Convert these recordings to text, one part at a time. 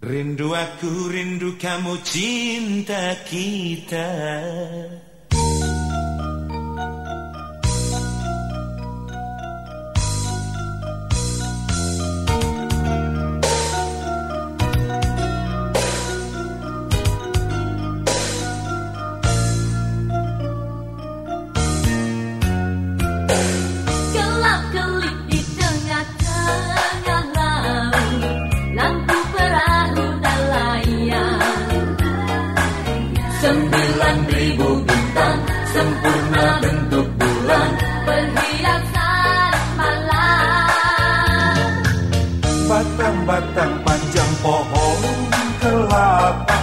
Rindu aku, rindu kamu, cinta kita. Sembilan ribu bintang Sempurna bentuk bulan Perhiasan malam. Batang-batang panjang pohon kelapa.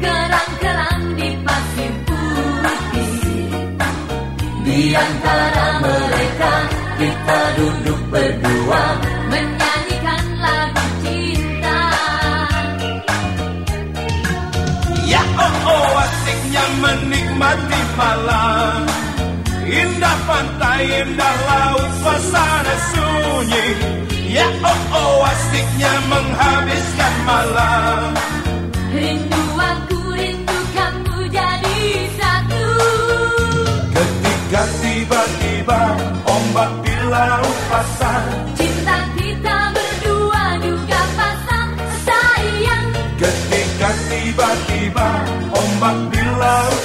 Kerang-kerang di pasir putih. Di antara mereka Kita duduk berdua Menyanyikan lagu cinta. Ya oh oh asiknya menikmati malam. Indah pantai, indah laut, suasana sunyi. Ya oh oh asiknya menghabiskan malam. Rindu aku, rindu kamu jadi satu. Ketika tiba-tiba ombak di laut pasang Cinta Tiba-tiba ombak di laut